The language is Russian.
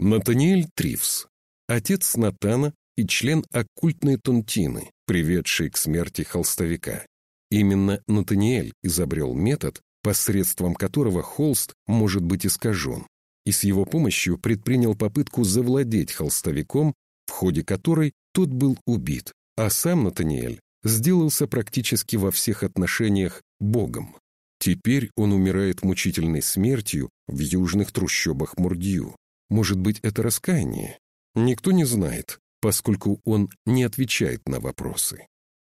Натаниэль Тривс, отец Натана и член оккультной Тунтины, приведший к смерти холстовика. Именно Натаниэль изобрел метод, посредством которого холст может быть искажен, и с его помощью предпринял попытку завладеть холстовиком, в ходе которой тот был убит, а сам Натаниэль сделался практически во всех отношениях Богом. Теперь он умирает мучительной смертью в южных трущобах Мурдью. Может быть, это раскаяние? Никто не знает, поскольку он не отвечает на вопросы.